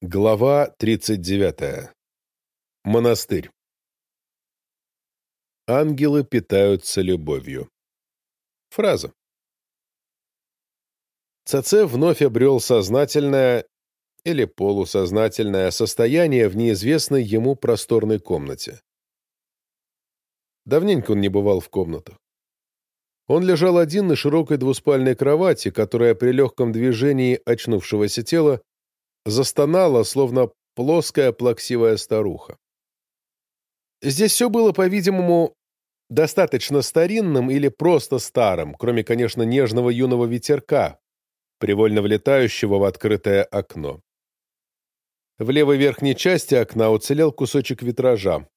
Глава 39. Монастырь. Ангелы питаются любовью. Фраза. ЦЦ вновь обрел сознательное или полусознательное состояние в неизвестной ему просторной комнате. Давненько он не бывал в комнатах. Он лежал один на широкой двуспальной кровати, которая при легком движении очнувшегося тела застонала, словно плоская плаксивая старуха. Здесь все было, по-видимому, достаточно старинным или просто старым, кроме, конечно, нежного юного ветерка, привольно влетающего в открытое окно. В левой верхней части окна уцелел кусочек витража.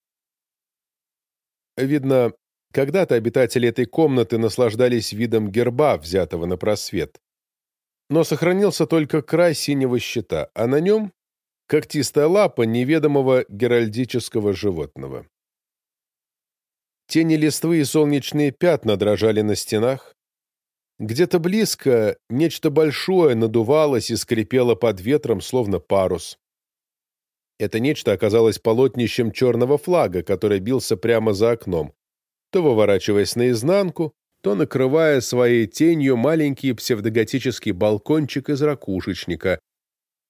Видно, когда-то обитатели этой комнаты наслаждались видом герба, взятого на просвет но сохранился только край синего щита, а на нем — когтистая лапа неведомого геральдического животного. Тени листвы и солнечные пятна дрожали на стенах. Где-то близко нечто большое надувалось и скрипело под ветром, словно парус. Это нечто оказалось полотнищем черного флага, который бился прямо за окном, то выворачиваясь наизнанку, то накрывая своей тенью маленький псевдоготический балкончик из ракушечника,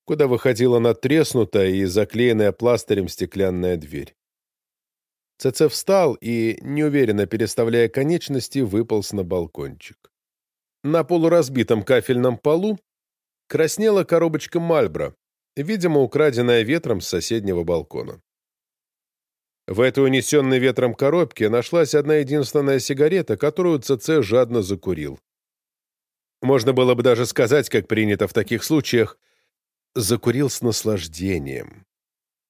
куда выходила надтреснутая и заклеенная пластырем стеклянная дверь. ЦЦ встал и, неуверенно переставляя конечности, выполз на балкончик. На полуразбитом кафельном полу краснела коробочка Мальбро, видимо, украденная ветром с соседнего балкона. В этой унесенной ветром коробке нашлась одна единственная сигарета, которую ЦЦ жадно закурил. Можно было бы даже сказать, как принято в таких случаях, закурил с наслаждением,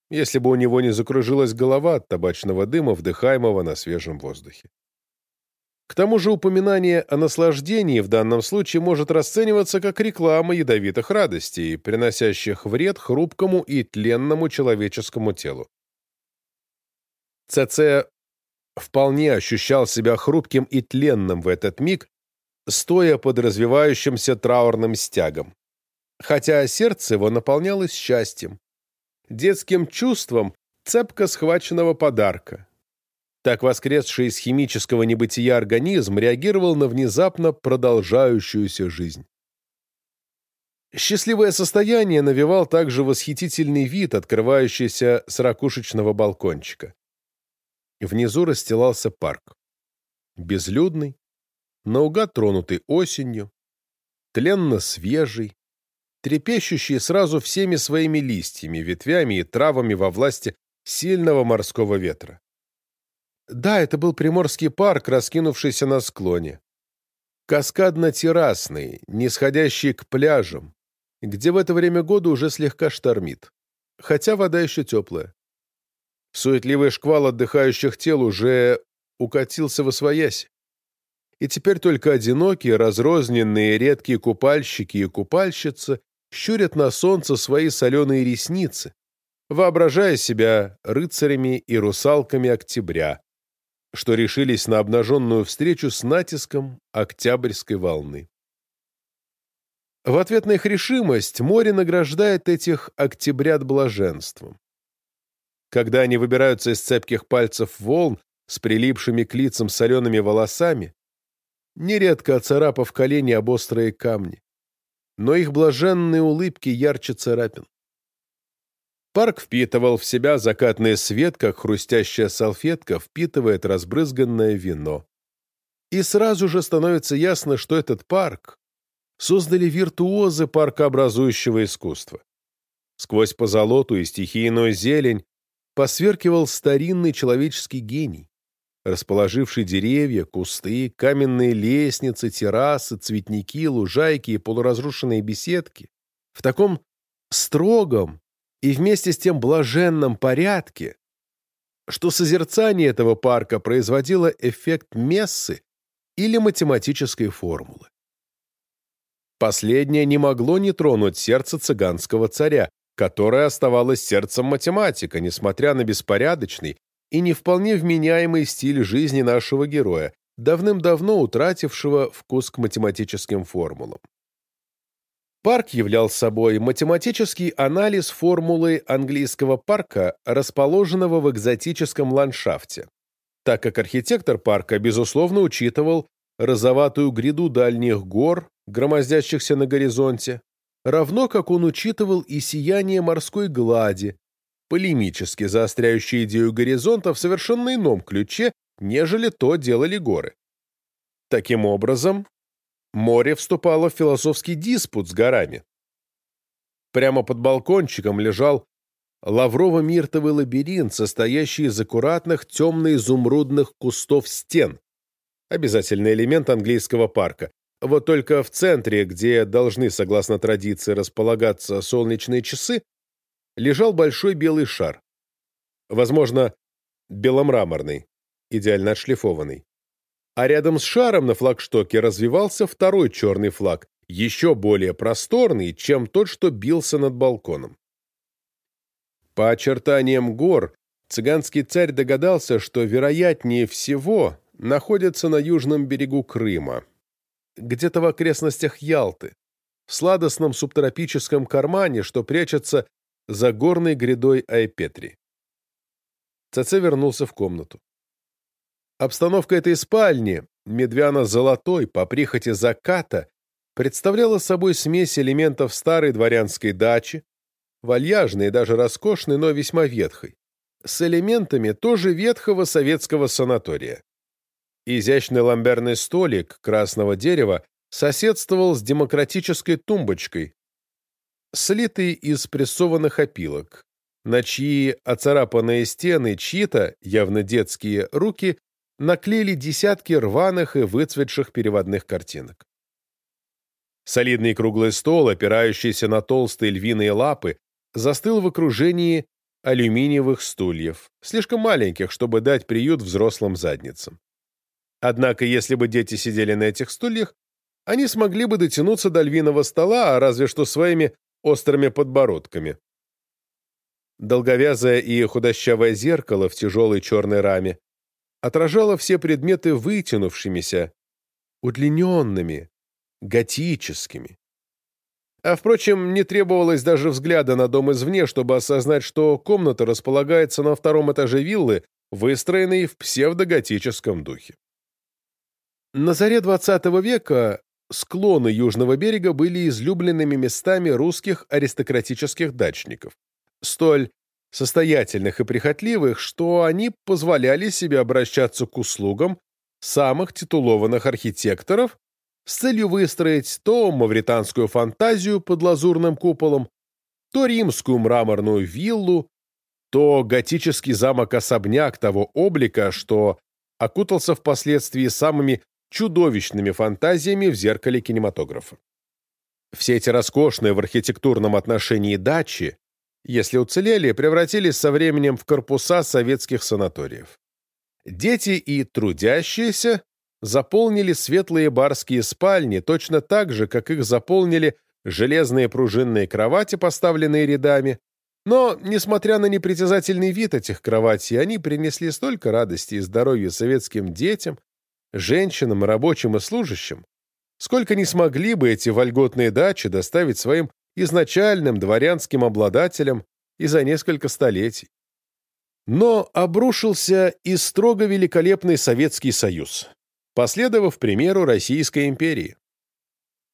если бы у него не закружилась голова от табачного дыма, вдыхаемого на свежем воздухе. К тому же упоминание о наслаждении в данном случае может расцениваться как реклама ядовитых радостей, приносящих вред хрупкому и тленному человеческому телу. ЦЦ вполне ощущал себя хрупким и тленным в этот миг, стоя под развивающимся траурным стягом. Хотя сердце его наполнялось счастьем, детским чувством цепко схваченного подарка. Так воскресший из химического небытия организм реагировал на внезапно продолжающуюся жизнь. Счастливое состояние навевал также восхитительный вид, открывающийся с ракушечного балкончика. Внизу расстилался парк. Безлюдный, наугад тронутый осенью, тленно свежий, трепещущий сразу всеми своими листьями, ветвями и травами во власти сильного морского ветра. Да, это был Приморский парк, раскинувшийся на склоне. Каскадно-террасный, нисходящий к пляжам, где в это время года уже слегка штормит, хотя вода еще теплая. Суетливый шквал отдыхающих тел уже укатился в освоясь. И теперь только одинокие, разрозненные, редкие купальщики и купальщицы щурят на солнце свои соленые ресницы, воображая себя рыцарями и русалками октября, что решились на обнаженную встречу с натиском октябрьской волны. В ответ на их решимость море награждает этих октябрят блаженством. Когда они выбираются из цепких пальцев волн с прилипшими к лицам солеными волосами, нередко оцарапав колени об острые камни, но их блаженные улыбки ярче царапин. Парк впитывал в себя закатный свет, как хрустящая салфетка впитывает разбрызганное вино. И сразу же становится ясно, что этот парк создали виртуозы паркообразующего искусства. Сквозь позолоту и стихийную зелень посверкивал старинный человеческий гений, расположивший деревья, кусты, каменные лестницы, террасы, цветники, лужайки и полуразрушенные беседки в таком строгом и вместе с тем блаженном порядке, что созерцание этого парка производило эффект мессы или математической формулы. Последнее не могло не тронуть сердце цыганского царя, которое оставалось сердцем математика, несмотря на беспорядочный и не вполне вменяемый стиль жизни нашего героя, давным-давно утратившего вкус к математическим формулам. Парк являл собой математический анализ формулы английского парка, расположенного в экзотическом ландшафте, так как архитектор парка, безусловно, учитывал розоватую гряду дальних гор, громоздящихся на горизонте, равно как он учитывал и сияние морской глади, полемически заостряющее идею горизонта в совершенно ином ключе, нежели то делали горы. Таким образом, море вступало в философский диспут с горами. Прямо под балкончиком лежал лаврово-миртовый лабиринт, состоящий из аккуратных темно-изумрудных кустов стен, обязательный элемент английского парка. Вот только в центре, где должны, согласно традиции, располагаться солнечные часы, лежал большой белый шар. Возможно, беломраморный, идеально отшлифованный. А рядом с шаром на флагштоке развивался второй черный флаг, еще более просторный, чем тот, что бился над балконом. По очертаниям гор цыганский царь догадался, что, вероятнее всего, находится на южном берегу Крыма, где-то в окрестностях Ялты, в сладостном субтропическом кармане, что прячется за горной грядой Айпетри. ЦЦ вернулся в комнату. Обстановка этой спальни, медвяно-золотой, по прихоти заката, представляла собой смесь элементов старой дворянской дачи, вальяжной и даже роскошной, но весьма ветхой, с элементами тоже ветхого советского санатория. Изящный ламберный столик красного дерева соседствовал с демократической тумбочкой, слитый из прессованных опилок, на чьи оцарапанные стены чьи-то, явно детские, руки наклеили десятки рваных и выцветших переводных картинок. Солидный круглый стол, опирающийся на толстые львиные лапы, застыл в окружении алюминиевых стульев, слишком маленьких, чтобы дать приют взрослым задницам. Однако, если бы дети сидели на этих стульях, они смогли бы дотянуться до львиного стола, а разве что своими острыми подбородками. Долговязое и худощавое зеркало в тяжелой черной раме отражало все предметы вытянувшимися, удлиненными, готическими. А, впрочем, не требовалось даже взгляда на дом извне, чтобы осознать, что комната располагается на втором этаже виллы, выстроенной в псевдоготическом духе. На заре XX века склоны южного берега были излюбленными местами русских аристократических дачников, столь состоятельных и прихотливых, что они позволяли себе обращаться к услугам самых титулованных архитекторов с целью выстроить то мавританскую фантазию под лазурным куполом, то римскую мраморную виллу, то готический замок-особняк того облика, что окутался впоследствии самыми чудовищными фантазиями в зеркале кинематографа. Все эти роскошные в архитектурном отношении дачи, если уцелели, превратились со временем в корпуса советских санаториев. Дети и трудящиеся заполнили светлые барские спальни точно так же, как их заполнили железные пружинные кровати, поставленные рядами, но, несмотря на непритязательный вид этих кроватей, они принесли столько радости и здоровья советским детям, женщинам, рабочим и служащим, сколько не смогли бы эти вольготные дачи доставить своим изначальным дворянским обладателям и за несколько столетий. Но обрушился и строго великолепный Советский Союз, последовав примеру Российской империи.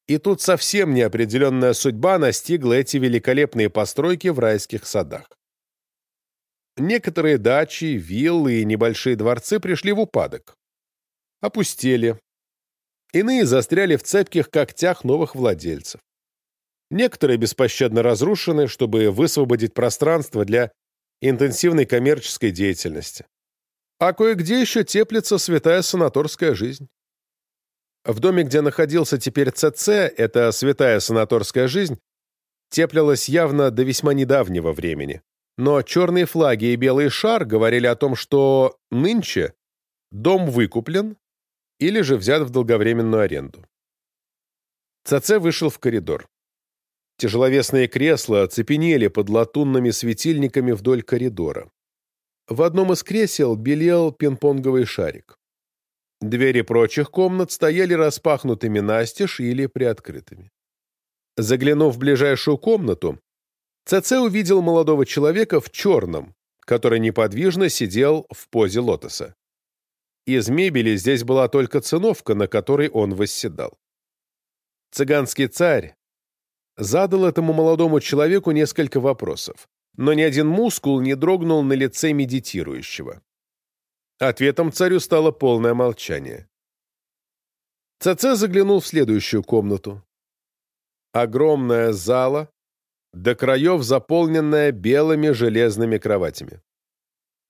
И тут совсем неопределенная судьба настигла эти великолепные постройки в райских садах. Некоторые дачи, виллы и небольшие дворцы пришли в упадок опустели. Иные застряли в цепких когтях новых владельцев. Некоторые беспощадно разрушены, чтобы высвободить пространство для интенсивной коммерческой деятельности. А кое-где еще теплится святая санаторская жизнь. В доме, где находился теперь ЦЦ, эта святая санаторская жизнь теплилась явно до весьма недавнего времени. Но черные флаги и белый шар говорили о том, что нынче дом выкуплен, или же взят в долговременную аренду. ЦЦ вышел в коридор. Тяжеловесные кресла оцепенели под латунными светильниками вдоль коридора. В одном из кресел белел пинг-понговый шарик. Двери прочих комнат стояли распахнутыми настежь или приоткрытыми. Заглянув в ближайшую комнату, ЦЦ увидел молодого человека в черном, который неподвижно сидел в позе лотоса. Из мебели здесь была только циновка, на которой он восседал. Цыганский царь задал этому молодому человеку несколько вопросов, но ни один мускул не дрогнул на лице медитирующего. Ответом царю стало полное молчание. ЦЦ заглянул в следующую комнату. Огромная зала, до краев заполненная белыми железными кроватями.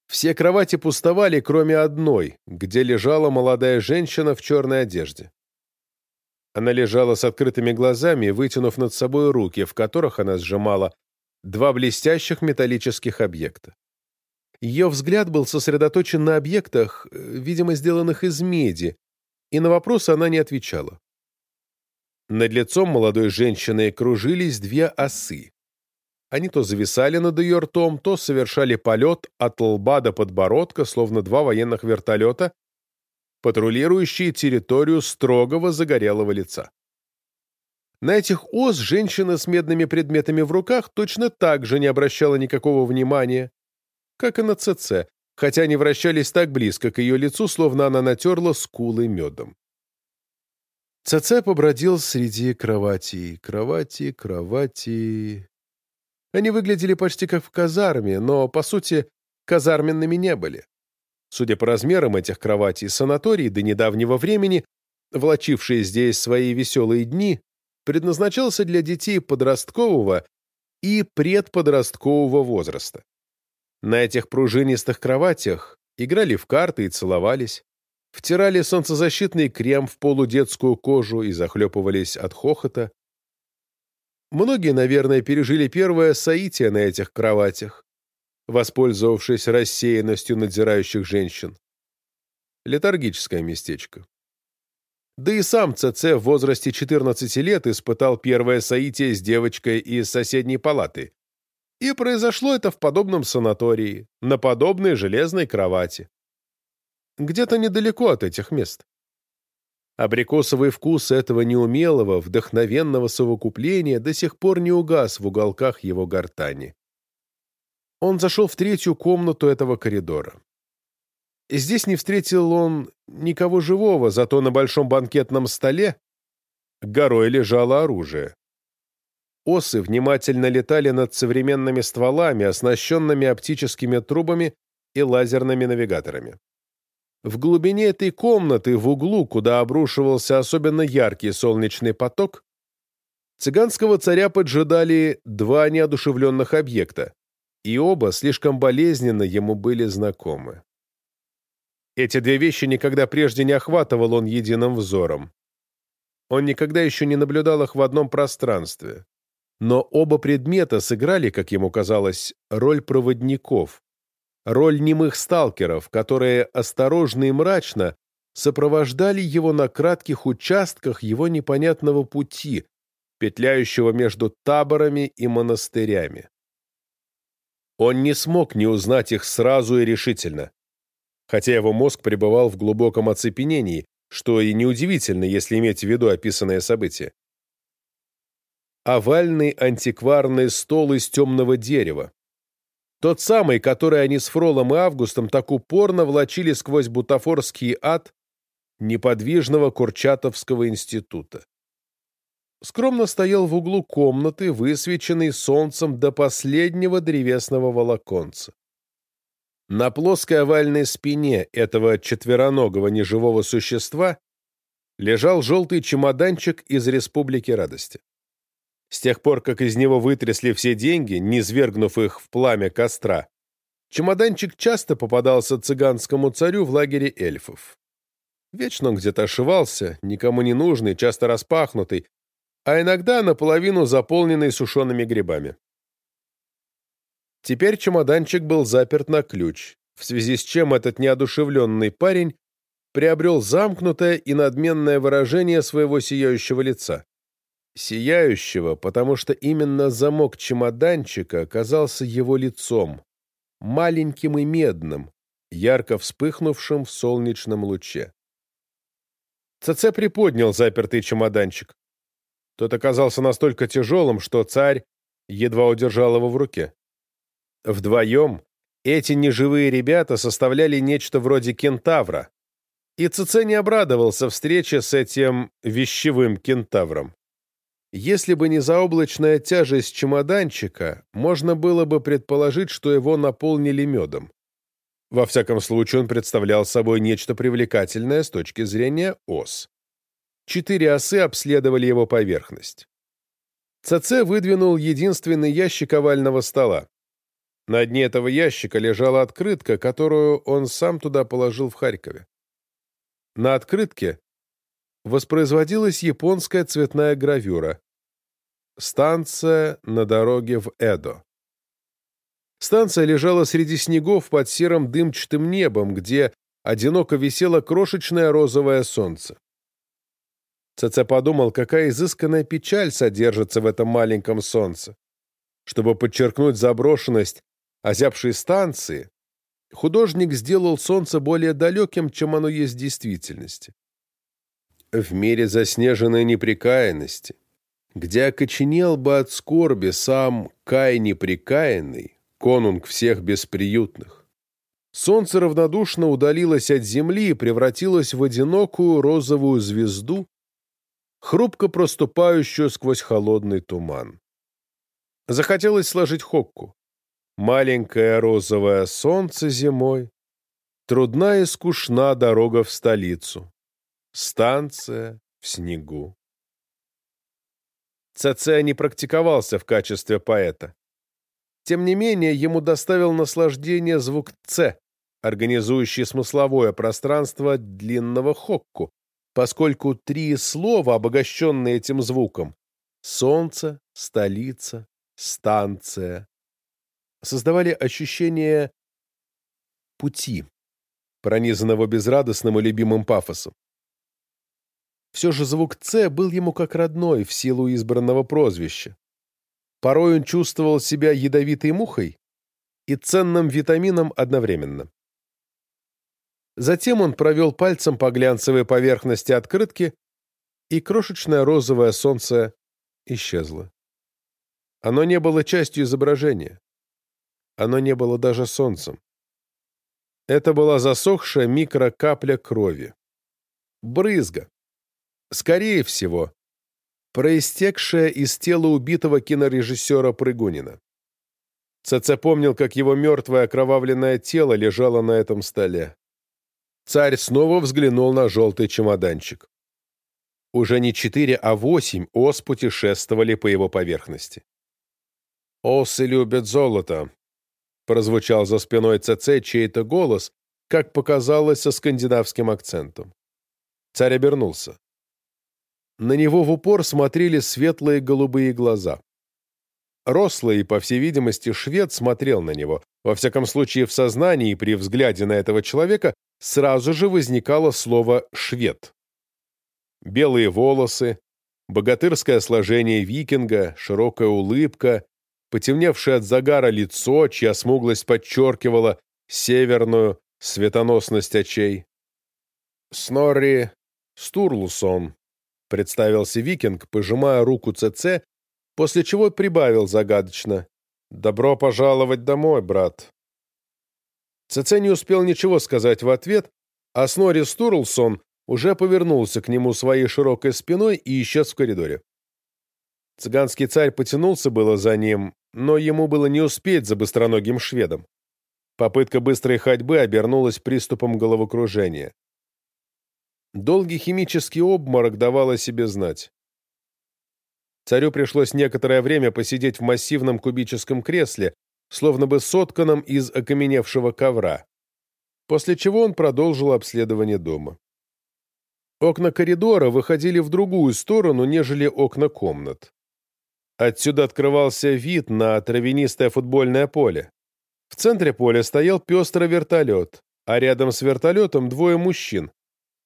Все кровати пустовали, кроме одной, где лежала молодая женщина в черной одежде. Она лежала с открытыми глазами, вытянув над собой руки, в которых она сжимала два блестящих металлических объекта. Ее взгляд был сосредоточен на объектах, э, видимо, сделанных из меди, и на вопросы она не отвечала. Над лицом молодой женщины кружились две осы. Они то зависали над ее ртом, то совершали полет от лба до подбородка, словно два военных вертолета, патрулирующие территорию строгого загорелого лица. На этих ос женщина с медными предметами в руках точно так же не обращала никакого внимания, как и на ЦЦ, хотя они вращались так близко к ее лицу, словно она натерла скулы медом. ЦЦ побродил среди кроватей, кровати, кровати. Они выглядели почти как в казарме, но, по сути, казарменными не были. Судя по размерам этих кроватей, санаторий до недавнего времени, влачивший здесь свои веселые дни, предназначался для детей подросткового и предподросткового возраста. На этих пружинистых кроватях играли в карты и целовались втирали солнцезащитный крем в полудетскую кожу и захлепывались от хохота. Многие, наверное, пережили первое соитие на этих кроватях, воспользовавшись рассеянностью надзирающих женщин. Летаргическое местечко. Да и сам ЦЦ в возрасте 14 лет испытал первое соитие с девочкой из соседней палаты. И произошло это в подобном санатории, на подобной железной кровати где-то недалеко от этих мест. Абрикосовый вкус этого неумелого, вдохновенного совокупления до сих пор не угас в уголках его гортани. Он зашел в третью комнату этого коридора. Здесь не встретил он никого живого, зато на большом банкетном столе горой лежало оружие. Осы внимательно летали над современными стволами, оснащенными оптическими трубами и лазерными навигаторами. В глубине этой комнаты, в углу, куда обрушивался особенно яркий солнечный поток, цыганского царя поджидали два неодушевленных объекта, и оба слишком болезненно ему были знакомы. Эти две вещи никогда прежде не охватывал он единым взором. Он никогда еще не наблюдал их в одном пространстве. Но оба предмета сыграли, как ему казалось, роль проводников, роль немых сталкеров, которые осторожно и мрачно сопровождали его на кратких участках его непонятного пути, петляющего между таборами и монастырями. Он не смог не узнать их сразу и решительно, хотя его мозг пребывал в глубоком оцепенении, что и неудивительно, если иметь в виду описанное событие. Овальный антикварный стол из темного дерева, тот самый, который они с Фролом и Августом так упорно влачили сквозь бутафорский ад неподвижного Курчатовского института. Скромно стоял в углу комнаты, высвеченный солнцем до последнего древесного волоконца. На плоской овальной спине этого четвероногого неживого существа лежал желтый чемоданчик из Республики Радости. С тех пор, как из него вытрясли все деньги, не свергнув их в пламя костра, чемоданчик часто попадался цыганскому царю в лагере эльфов. Вечно он где-то ошивался, никому не нужный, часто распахнутый, а иногда наполовину заполненный сушеными грибами. Теперь чемоданчик был заперт на ключ, в связи с чем этот неодушевленный парень приобрел замкнутое и надменное выражение своего сияющего лица сияющего, потому что именно замок чемоданчика оказался его лицом, маленьким и медным, ярко вспыхнувшим в солнечном луче. ЦЦ приподнял запертый чемоданчик. Тот оказался настолько тяжелым, что царь едва удержал его в руке. Вдвоем эти неживые ребята составляли нечто вроде кентавра, и Цице не обрадовался встрече с этим вещевым кентавром. Если бы не заоблачная тяжесть чемоданчика, можно было бы предположить, что его наполнили медом. Во всяком случае, он представлял собой нечто привлекательное с точки зрения ос. Четыре осы обследовали его поверхность. ЦЦ выдвинул единственный ящик овального стола. На дне этого ящика лежала открытка, которую он сам туда положил в Харькове. На открытке воспроизводилась японская цветная гравюра «Станция на дороге в Эдо». Станция лежала среди снегов под серым дымчатым небом, где одиноко висело крошечное розовое солнце. ЦЦ подумал, какая изысканная печаль содержится в этом маленьком солнце. Чтобы подчеркнуть заброшенность озябшей станции, художник сделал солнце более далеким, чем оно есть в действительности. В мире заснеженной неприкаянности, где окоченел бы от скорби сам Кай неприкаянный, конунг всех бесприютных. Солнце равнодушно удалилось от земли и превратилось в одинокую розовую звезду, хрупко проступающую сквозь холодный туман. Захотелось сложить хокку. Маленькое розовое солнце зимой, трудна и скучна дорога в столицу, станция в снегу. ЦЦ не практиковался в качестве поэта. Тем не менее, ему доставил наслаждение звук «ц», организующий смысловое пространство длинного хокку, поскольку три слова, обогащенные этим звуком — солнце, столица, станция — создавали ощущение пути, пронизанного безрадостным и любимым пафосом. Все же звук «ц» был ему как родной в силу избранного прозвища. Порой он чувствовал себя ядовитой мухой и ценным витамином одновременно. Затем он провел пальцем по глянцевой поверхности открытки, и крошечное розовое солнце исчезло. Оно не было частью изображения. Оно не было даже солнцем. Это была засохшая микрокапля крови. Брызга. Скорее всего, проистекшая из тела убитого кинорежиссера Прыгунина. ЦЦ помнил, как его мертвое окровавленное тело лежало на этом столе. Царь снова взглянул на желтый чемоданчик. Уже не четыре, а восемь ос путешествовали по его поверхности. «Осы любят золото», — прозвучал за спиной ЦЦ чей-то голос, как показалось, со скандинавским акцентом. Царь обернулся. На него в упор смотрели светлые голубые глаза. Рослый, по всей видимости, швед смотрел на него. Во всяком случае, в сознании при взгляде на этого человека сразу же возникало слово «швед». Белые волосы, богатырское сложение викинга, широкая улыбка, потемневшее от загара лицо, чья смуглость подчеркивала северную светоносность очей. Снорри Стурлусон, Представился викинг, пожимая руку ЦЦ, после чего прибавил загадочно. «Добро пожаловать домой, брат». ЦЦ не успел ничего сказать в ответ, а Снори Стурлсон уже повернулся к нему своей широкой спиной и исчез в коридоре. Цыганский царь потянулся было за ним, но ему было не успеть за быстроногим шведом. Попытка быстрой ходьбы обернулась приступом головокружения. Долгий химический обморок давал о себе знать. Царю пришлось некоторое время посидеть в массивном кубическом кресле, словно бы сотканном из окаменевшего ковра, после чего он продолжил обследование дома. Окна коридора выходили в другую сторону, нежели окна комнат. Отсюда открывался вид на травянистое футбольное поле. В центре поля стоял пестрый вертолет, а рядом с вертолетом двое мужчин,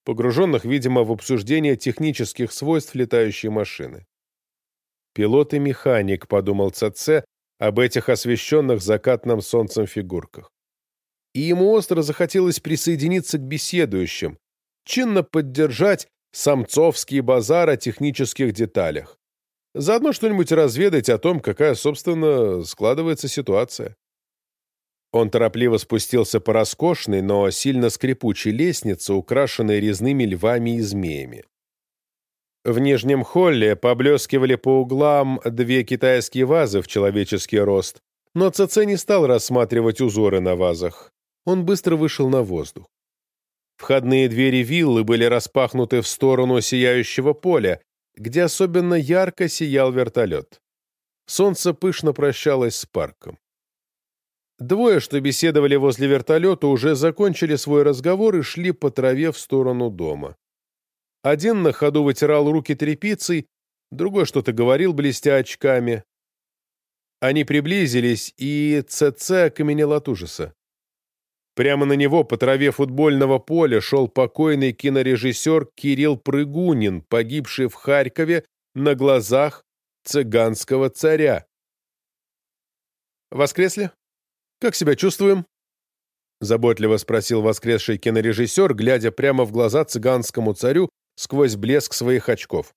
погруженных, видимо, в обсуждение технических свойств летающей машины. «Пилот и механик», — подумал ЦЦ об этих освещенных закатным солнцем фигурках. И ему остро захотелось присоединиться к беседующим, чинно поддержать самцовский базар о технических деталях. Заодно что-нибудь разведать о том, какая, собственно, складывается ситуация. Он торопливо спустился по роскошной, но сильно скрипучей лестнице, украшенной резными львами и змеями. В нижнем холле поблескивали по углам две китайские вазы в человеческий рост, но ЦЦ не стал рассматривать узоры на вазах. Он быстро вышел на воздух. Входные двери виллы были распахнуты в сторону сияющего поля, где особенно ярко сиял вертолет. Солнце пышно прощалось с парком. Двое, что беседовали возле вертолета, уже закончили свой разговор и шли по траве в сторону дома. Один на ходу вытирал руки тряпицей, другой что-то говорил, блестя очками. Они приблизились, и ЦЦ окаменел от ужаса. Прямо на него по траве футбольного поля шел покойный кинорежиссер Кирилл Прыгунин, погибший в Харькове на глазах цыганского царя. «Воскресли?» «Как себя чувствуем?» Заботливо спросил воскресший кинорежиссер, глядя прямо в глаза цыганскому царю сквозь блеск своих очков.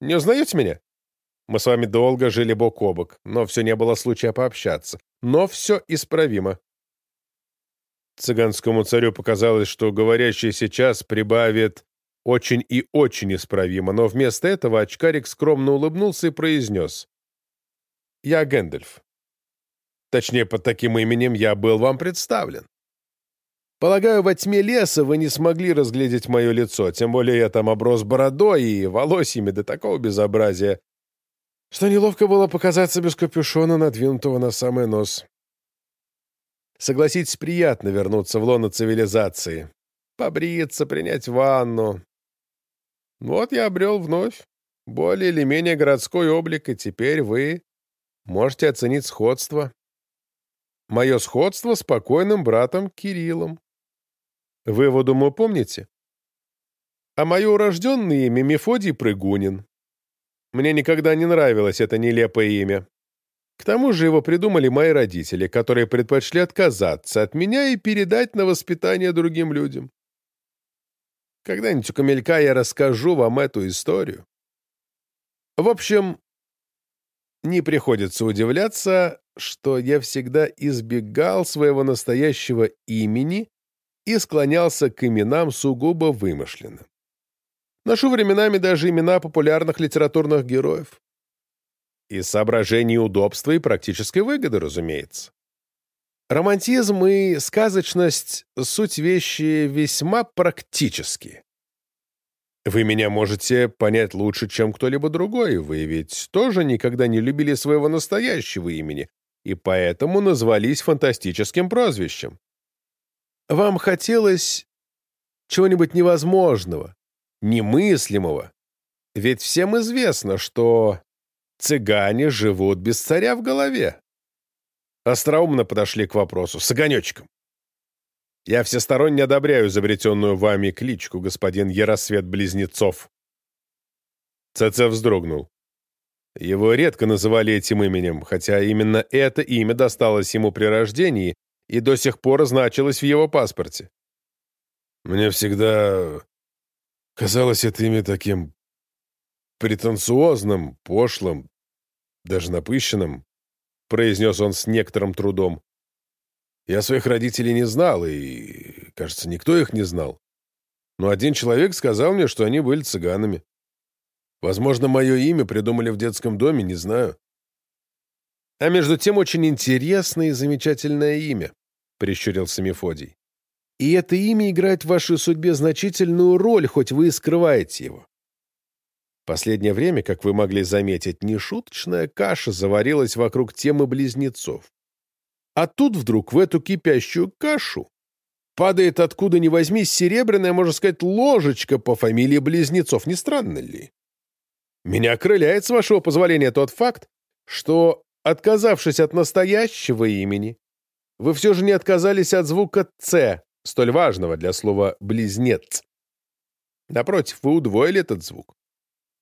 «Не узнаете меня? Мы с вами долго жили бок о бок, но все не было случая пообщаться. Но все исправимо». Цыганскому царю показалось, что говорящий сейчас прибавит «очень и очень исправимо», но вместо этого очкарик скромно улыбнулся и произнес «Я Гэндальф». Точнее, под таким именем я был вам представлен. Полагаю, во тьме леса вы не смогли разглядеть мое лицо, тем более я там оброс бородой и волосьями до такого безобразия, что неловко было показаться без капюшона, надвинутого на самый нос. Согласитесь, приятно вернуться в лоно цивилизации, побриться, принять ванну. Вот я обрел вновь более или менее городской облик, и теперь вы можете оценить сходство мое сходство с покойным братом Кириллом. Вы его, думаю, помните? А мое урожденное имя Мефодий Прыгунин. Мне никогда не нравилось это нелепое имя. К тому же его придумали мои родители, которые предпочли отказаться от меня и передать на воспитание другим людям. Когда-нибудь у Камелька я расскажу вам эту историю. В общем, не приходится удивляться, что я всегда избегал своего настоящего имени и склонялся к именам сугубо вымышленным. Ношу временами даже имена популярных литературных героев. Из соображений удобства и практической выгоды, разумеется. Романтизм и сказочность — суть вещи весьма практические. Вы меня можете понять лучше, чем кто-либо другой. Вы ведь тоже никогда не любили своего настоящего имени, и поэтому назвались фантастическим прозвищем. Вам хотелось чего-нибудь невозможного, немыслимого. Ведь всем известно, что цыгане живут без царя в голове. Остроумно подошли к вопросу с огонечком. Я всесторонне одобряю изобретенную вами кличку, господин Яросвет Близнецов. ЦЦ вздрогнул. Его редко называли этим именем, хотя именно это имя досталось ему при рождении и до сих пор значилось в его паспорте. Мне всегда казалось это имя таким претенциозным, пошлым, даже напыщенным, произнес он с некоторым трудом. Я своих родителей не знал, и, кажется, никто их не знал. Но один человек сказал мне, что они были цыганами. Возможно, мое имя придумали в детском доме, не знаю. А между тем очень интересное и замечательное имя, прищурился Мефодий. И это имя играет в вашей судьбе значительную роль, хоть вы и скрываете его. Последнее время, как вы могли заметить, нешуточная каша заварилась вокруг темы близнецов. А тут вдруг в эту кипящую кашу падает откуда ни возьмись серебряная, можно сказать, ложечка по фамилии близнецов. Не странно ли? Меня окрыляет, с вашего позволения, тот факт, что, отказавшись от настоящего имени, вы все же не отказались от звука «ц», столь важного для слова «близнец». Напротив, вы удвоили этот звук.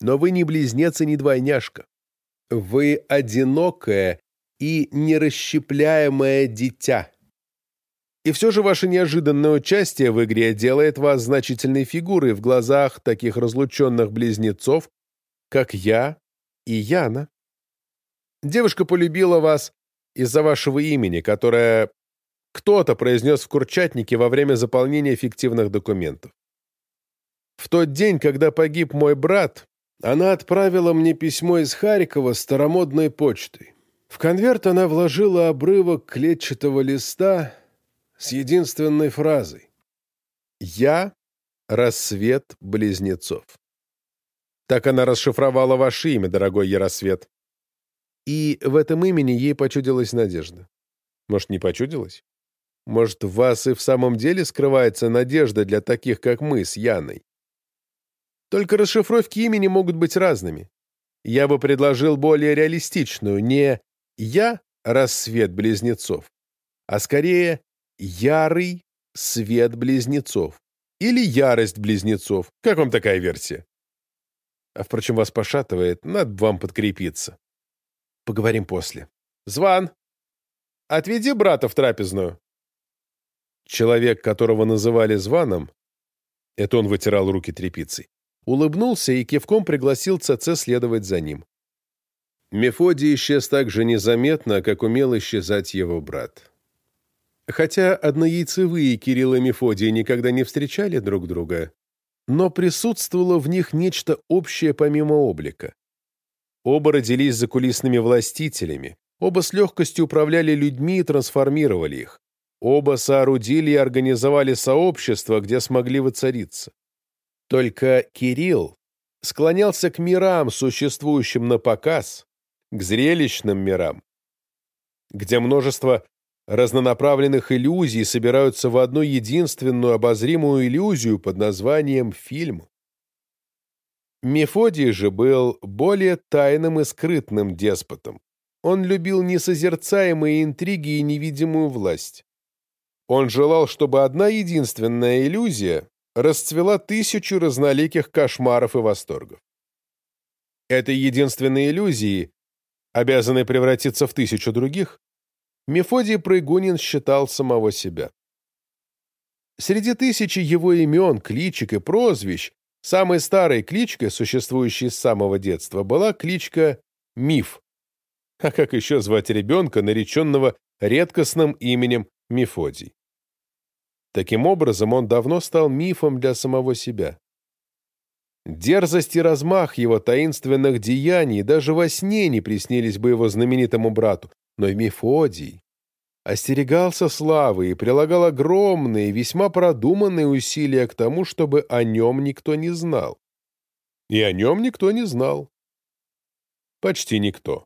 Но вы не близнец и не двойняшка. Вы одинокое и нерасщепляемое дитя. И все же ваше неожиданное участие в игре делает вас значительной фигурой в глазах таких разлученных близнецов, как я и Яна. Девушка полюбила вас из-за вашего имени, которое кто-то произнес в Курчатнике во время заполнения фиктивных документов. В тот день, когда погиб мой брат, она отправила мне письмо из Харькова старомодной почтой. В конверт она вложила обрывок клетчатого листа с единственной фразой «Я — рассвет близнецов». Так она расшифровала ваше имя, дорогой Яросвет. И в этом имени ей почудилась надежда. Может, не почудилась? Может, в вас и в самом деле скрывается надежда для таких, как мы с Яной? Только расшифровки имени могут быть разными. Я бы предложил более реалистичную, не «я» — рассвет близнецов, а скорее «ярый свет близнецов» или «ярость близнецов». Как вам такая версия? А, впрочем, вас пошатывает, надо вам подкрепиться. Поговорим после. Зван, отведи брата в трапезную. Человек, которого называли Званом, это он вытирал руки тряпицей, улыбнулся и кивком пригласил ЦЦ следовать за ним. Мефодий исчез так же незаметно, как умел исчезать его брат. Хотя однояйцевые Кирилл и Мефодий никогда не встречали друг друга, но присутствовало в них нечто общее помимо облика. Оба родились закулисными властителями, оба с легкостью управляли людьми и трансформировали их. Оба соорудили и организовали сообщество, где смогли воцариться. Только Кирилл склонялся к мирам, существующим на показ, к зрелищным мирам, где множество разнонаправленных иллюзий собираются в одну единственную обозримую иллюзию под названием фильм. Мефодий же был более тайным и скрытным деспотом. Он любил несозерцаемые интриги и невидимую власть. Он желал, чтобы одна единственная иллюзия расцвела тысячу разноликих кошмаров и восторгов. Этой единственной иллюзии, обязанной превратиться в тысячу других, Мефодий Прыгунин считал самого себя. Среди тысячи его имен, кличек и прозвищ самой старой кличкой, существующей с самого детства, была кличка Миф. А как еще звать ребенка, нареченного редкостным именем Мефодий? Таким образом, он давно стал мифом для самого себя. Дерзость и размах его таинственных деяний даже во сне не приснились бы его знаменитому брату, но и Мефодий остерегался славы и прилагал огромные, весьма продуманные усилия к тому, чтобы о нем никто не знал. И о нем никто не знал. Почти никто.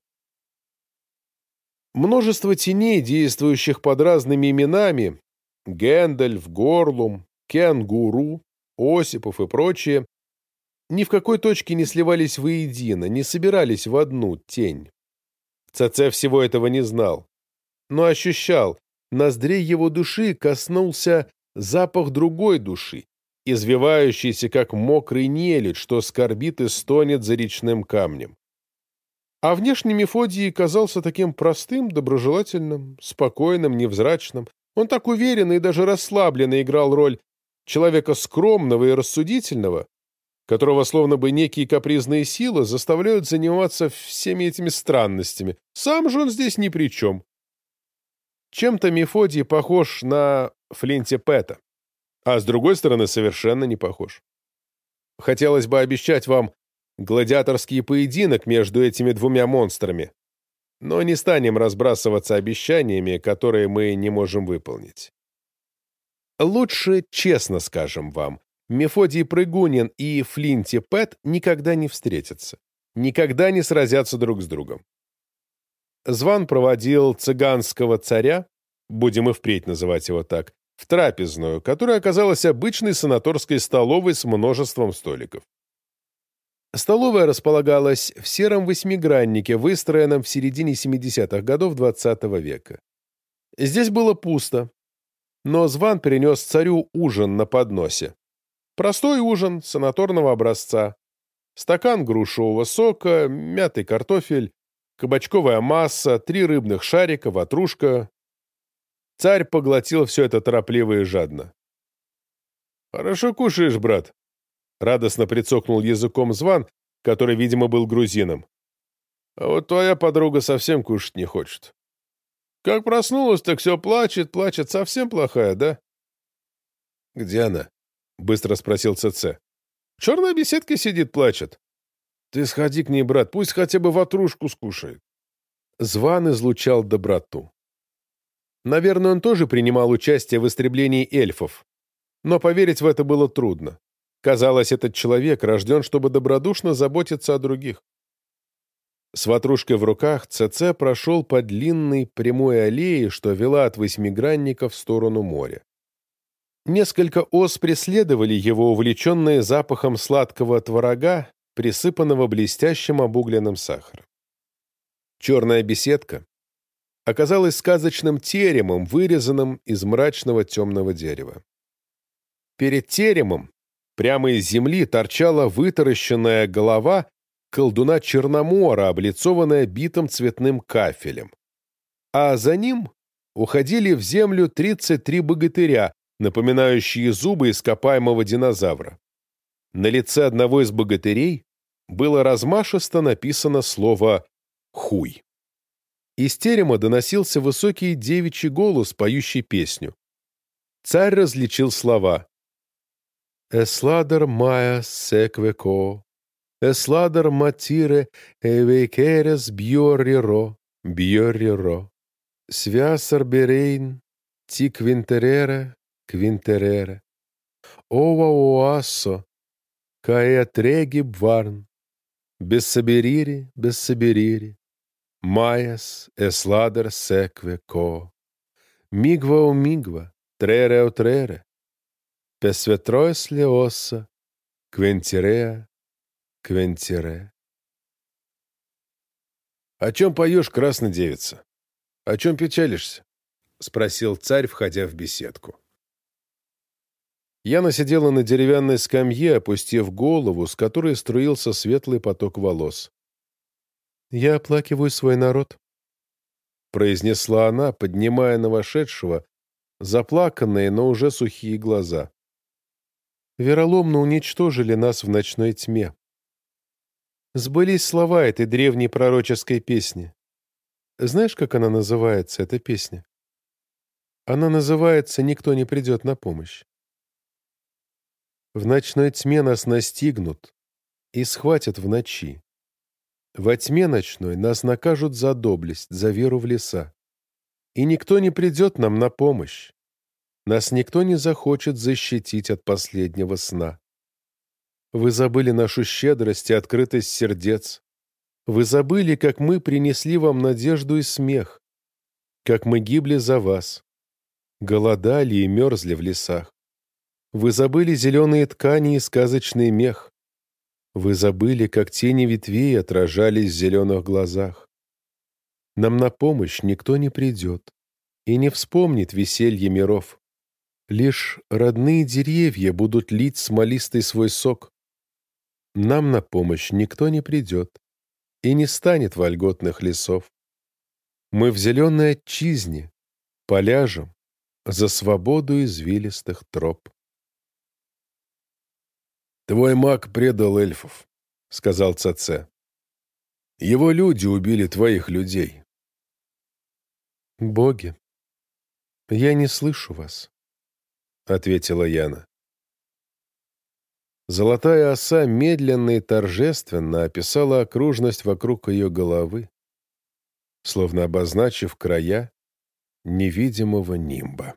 Множество теней, действующих под разными именами, Гэндальф, Горлум, Кенгуру, Осипов и прочие ни в какой точке не сливались воедино, не собирались в одну тень. ЦЦ всего этого не знал, но ощущал, ноздрей его души коснулся запах другой души, извивающийся, как мокрый нелюдь, что скорбит и стонет за речным камнем. А внешне Мефодий казался таким простым, доброжелательным, спокойным, невзрачным, он так уверенно и даже расслабленно играл роль человека скромного и рассудительного, которого словно бы некие капризные силы заставляют заниматься всеми этими странностями. Сам же он здесь ни при чем. Чем-то Мефодий похож на Флинте Пэта, а с другой стороны совершенно не похож. Хотелось бы обещать вам гладиаторский поединок между этими двумя монстрами, но не станем разбрасываться обещаниями, которые мы не можем выполнить. Лучше честно скажем вам, Мефодий Прыгунин и Флинти Пэт никогда не встретятся, никогда не сразятся друг с другом. Зван проводил цыганского царя, будем и впредь называть его так, в трапезную, которая оказалась обычной санаторской столовой с множеством столиков. Столовая располагалась в сером восьмиграннике, выстроенном в середине 70-х годов XX -го века. Здесь было пусто, но Зван перенес царю ужин на подносе. Простой ужин санаторного образца. Стакан грушевого сока, мятый картофель, кабачковая масса, три рыбных шарика, ватрушка. Царь поглотил все это торопливо и жадно. «Хорошо кушаешь, брат», Радостно прицокнул языком Зван, который, видимо, был грузином. А вот твоя подруга совсем кушать не хочет. Как проснулась, так все плачет, плачет. Совсем плохая, да? Где она? Быстро спросил ЦЦ. В черной беседке сидит, плачет. Ты сходи к ней, брат, пусть хотя бы ватрушку скушает. Зван излучал доброту. Наверное, он тоже принимал участие в истреблении эльфов. Но поверить в это было трудно. Казалось, этот человек рожден, чтобы добродушно заботиться о других. С ватрушкой в руках ЦЦ прошел по длинной прямой аллее, что вела от восьмигранника в сторону моря. Несколько ос преследовали его, увлеченные запахом сладкого творога, присыпанного блестящим обугленным сахаром. Черная беседка оказалась сказочным теремом, вырезанным из мрачного темного дерева. Перед теремом Прямо из земли торчала вытаращенная голова колдуна Черномора, облицованная битым цветным кафелем. А за ним уходили в землю 33 богатыря, напоминающие зубы ископаемого динозавра. На лице одного из богатырей было размашисто написано слово «хуй». Из терема доносился высокий девичий голос, поющий песню. Царь различил слова Esladar maia sequeco, esladar matire eveikeres bioriro, bioriro. Sviasar berein, ti quinterere, quinterere. Ова оассо, кая треги бварн, бессаберири, бессаберири. Майас esladar seque co. Migva o migva, trere o trere. Песветроес леоса, квентиреа, квентире. «О чем поешь, красная девица? О чем печалишься?» — спросил царь, входя в беседку. Яна сидела на деревянной скамье, опустив голову, с которой струился светлый поток волос. «Я оплакиваю свой народ», — произнесла она, поднимая на вошедшего заплаканные, но уже сухие глаза вероломно уничтожили нас в ночной тьме. Сбылись слова этой древней пророческой песни. Знаешь, как она называется, эта песня? Она называется «Никто не придет на помощь». В ночной тьме нас настигнут и схватят в ночи. Во тьме ночной нас накажут за доблесть, за веру в леса. И никто не придет нам на помощь. Нас никто не захочет защитить от последнего сна. Вы забыли нашу щедрость и открытость сердец. Вы забыли, как мы принесли вам надежду и смех, как мы гибли за вас, голодали и мерзли в лесах. Вы забыли зеленые ткани и сказочный мех. Вы забыли, как тени ветвей отражались в зеленых глазах. Нам на помощь никто не придет и не вспомнит веселье миров. Лишь родные деревья будут лить смолистый свой сок. Нам на помощь никто не придет и не станет вольготных лесов. Мы в зеленой отчизне поляжем за свободу извилистых троп. «Твой маг предал эльфов», — сказал Цаце. «Его люди убили твоих людей». «Боги, я не слышу вас. — ответила Яна. Золотая оса медленно и торжественно описала окружность вокруг ее головы, словно обозначив края невидимого нимба.